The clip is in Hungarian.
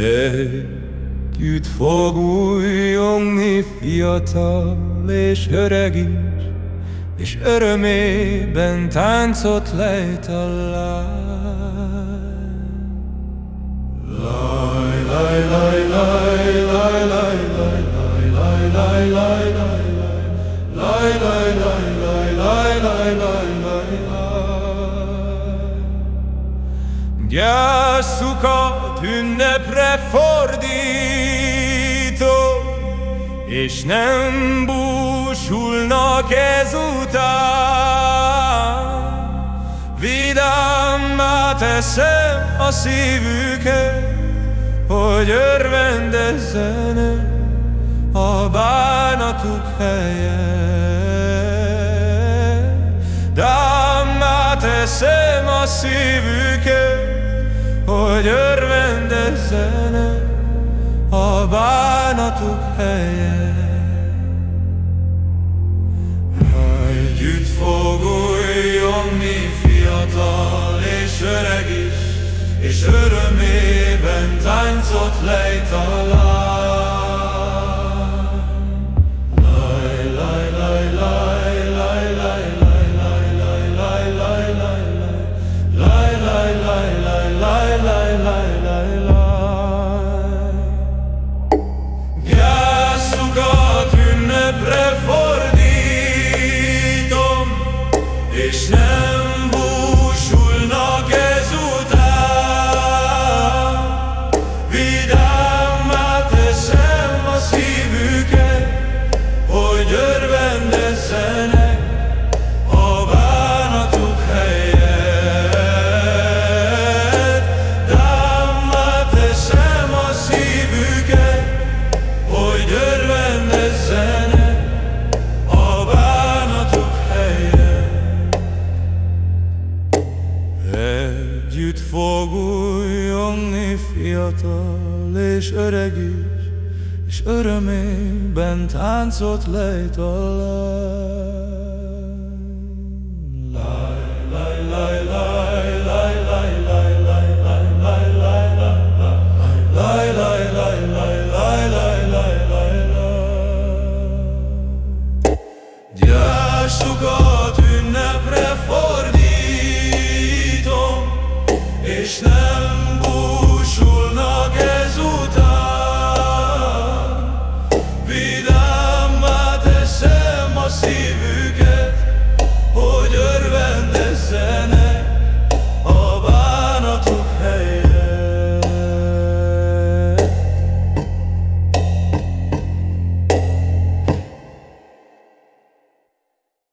Együtt fog újjongni fiatal és öreg is, És örömében táncot lejt a lány. Laj, laj, laj, laj, laj, laj, laj, laj, laj, laj, laj, laj, laj, laj, laj, laj, laj, laj, laj, Gyászukat ünnepre fordítom, és nem búsulnak ezután. Vidámmá teszem a szívüket, hogy örvendezzenek a bánatuk helyett. Dámmá teszem a szívüket, bánatuk helyett. Együtt fog újjongni fiatal és öreg is, és örömében táncot lejt Együtt fog újjongni fiatal és öreg is, És örömében táncot lejt a láj. Láj, láj, láj, láj, láj, láj, láj, láj, láj, láj, láj, láj, láj, láj, láj, Gyássokat ünnepre ateşler